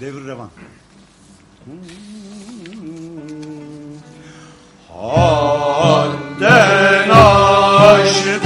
Devir revan. Hadden aşık